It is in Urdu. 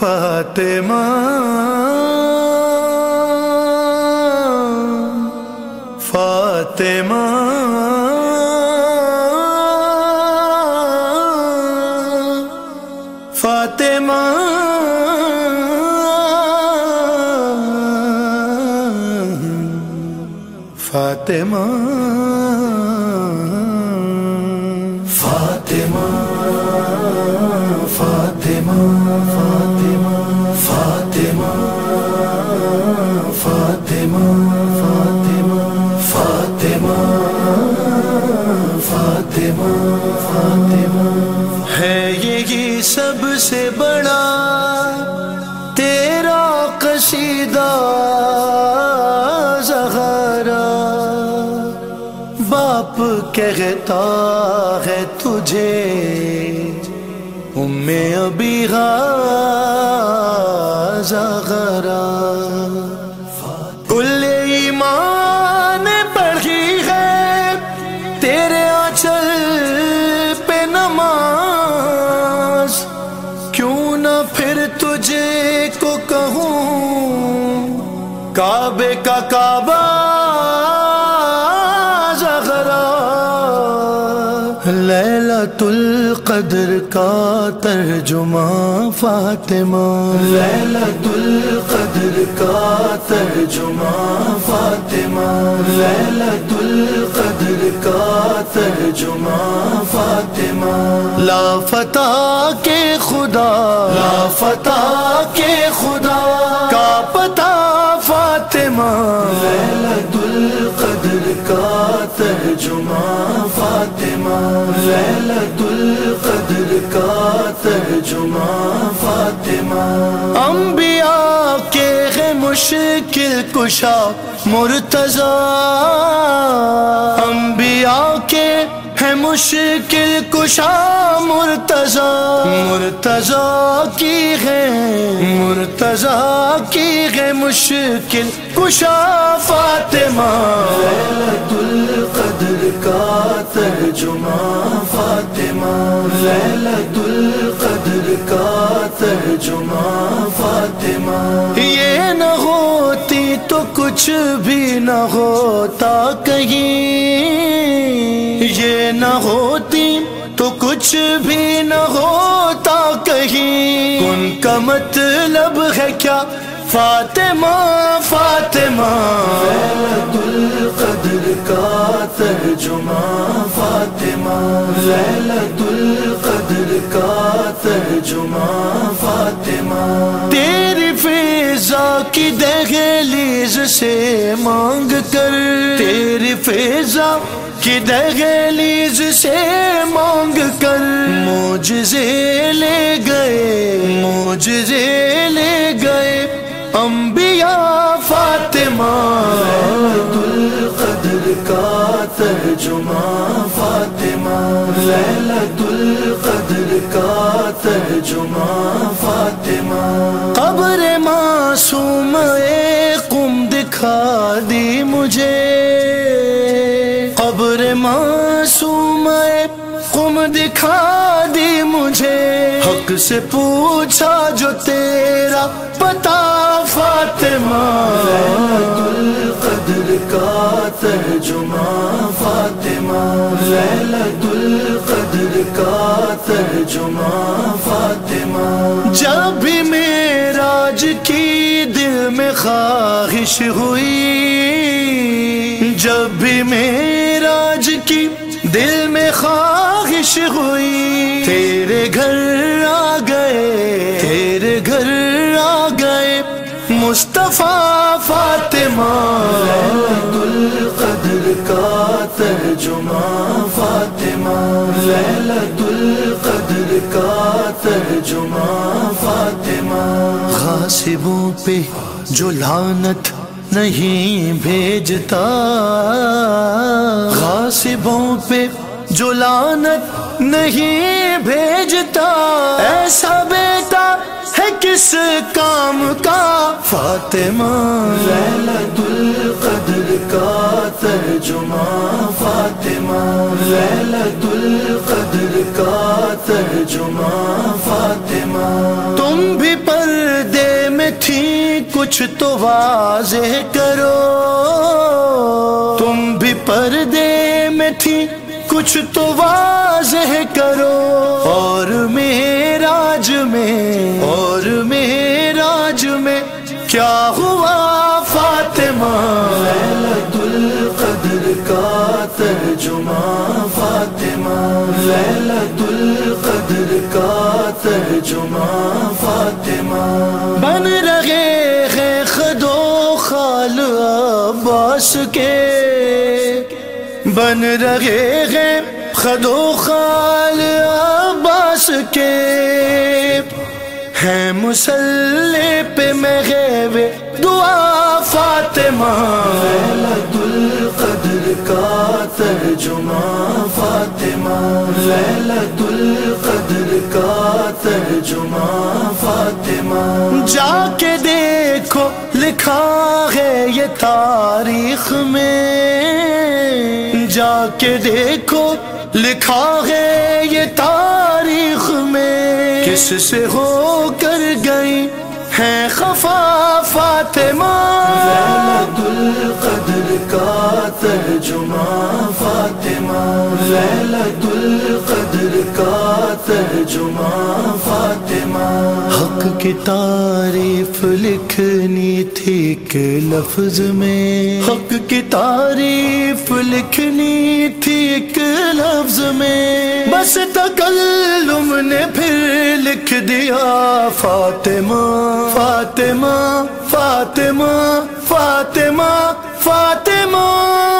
فاطمہ فاطمہ فاطمہ فاطمہ فاطمہ فاطمہ فاطمہ فاطمہ فاطمہ۔ ہے یہی سب سے بڑا تیرا قصیدہ زہرا۔ باپ کہتا ہے تجھے، ام ابھی زغرا کعبے کا کعبہ لیلت القدر کا ترجمہ فاطمہ لیلت القدر کا ترجمہ فاطمہ لیلت القدر کا ترجمہ فاطمہ لا فتح کے خدا لا فتح کے خدا کا پتہ فاطمہ۔ لیلت القدر کا ترجمہ فاطمہ۔ لیلت القدر کا ترجمہ فاطمہ۔ انبیاء کے ہے مشکل کشا مرتضی۔ انبیاء کے ہے مشکل کشا مرتضی۔ مرتضی کی ہے مرتضی کی ہے مشکل کشا فاطمہ۔ لیلت القدر کا ترجمہ فاطمہ۔ لیلت القدر کا ترجمہ فاطمہ۔ یہ نہ ہوتی تو کچھ بھی نہ ہوتا کہیں۔ یہ نہ ہوتی تو کچھ بھی نہ ہوتا کہیں۔ ان کا مطلب ہے کیا؟ فاطمہ فاطمہ۔ القدر کا ترجمہ فاطمہ۔ لیلت القدر کا ترجمہ فاطمہ۔ تیری فیضا کی دہلیز سے مانگ کر تیری فیضا کی دہلیز سے مانگ کر موجزے لے گئے موجزے لے گئے۔ انبیاء فاطمہ۔ القدر کا ترجمہ فاطمہ۔ لیلت القدر کا ترجمہ فاطمہ۔ قبر معصوم قم دکھا دی مجھے۔ قم دکھا دی مجھے۔ حق سے پوچھا جو تیرا پتا فاطمہ۔ لیلت القدر کا ترجمہ فاطمہ۔ لیلت القدر کا ترجمہ فاطمہ۔ جب بھی میراج کی دل میں خواہش ہوئی جب بھی میراج کی دل میں خواہش ہوئی۔ تیرے گھر آ گئے تیرے گھر آ گئے۔ مصطفیٰ فاطمہ۔ القدر کا ترجمہ فاطمہ۔ لیلت القدر کا ترجمہ فاطمہ۔ غاصبوں پہ جو لعنت نہیں بھیجتا۔ غاصبوں پہ جو لعنت نہیں بھیجتا ایسا بیٹا ہے کس کام کا؟ فاطمہ۔ لیلت القدر کا ترجمہ فاطمہ۔ لیلت القدر کا ترجمہ فاطمہ۔ تم بھی پر کچھ تو واضح کرو۔ تم بھی پردے میں تھی کچھ تو واضح کرو اور میراج میں اور میراج میں کیا ہوا فاطمہ؟ لیلت القدر کا ترجمہ فاطمہ لیلت القدر کا ترجمہ فاطمہ بن رہے ہیں خدو خال عباس کے۔ بن رہے ہیں خدو خال عباس کے۔ ہیں مسلح پہ میں غیب دعا فاطمہ۔ لیلت القدر کا ترجمہ فاطمہ۔ لیلت القدر کا ترجمہ فاطمہ۔ جا کے دیکھو لکھا ہے یہ تاریخ میں۔ جا کے دیکھو لکھا ہے یہ تاریخ میں۔ کس سے ہو کر گئی ہے خفا فاطمہ لیلت القدر کا ترجمہ فاطمہ لیلت القدر کا ترجمہ فاطمہ حق کی تعریف لکھنی تھی ایک لفظ میں حق کی تعریف لکھنی تھی ایک لفظ میں بس تکلم نے پھر لکھ دیا فاطمہ فاطمہ فاطمہ فاطمہ فاطمہ۔